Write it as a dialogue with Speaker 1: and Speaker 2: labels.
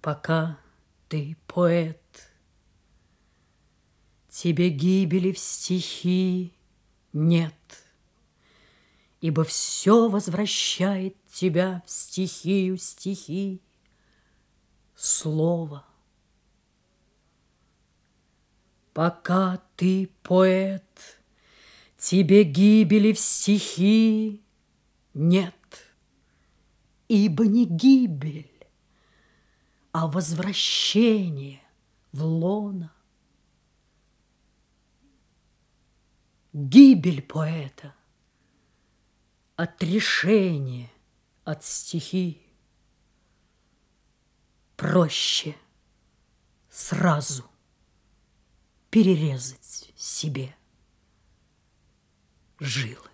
Speaker 1: пока ты поэт. Тебе гибели в стихи нет, Ибо все возвращает тебя в стихию стихи слово. Пока ты поэт, тебе гибели в стихи нет, ибо не гибель, а возвращение в лона. Гибель поэта, отрешение от стихи проще сразу перерезать себе жилы.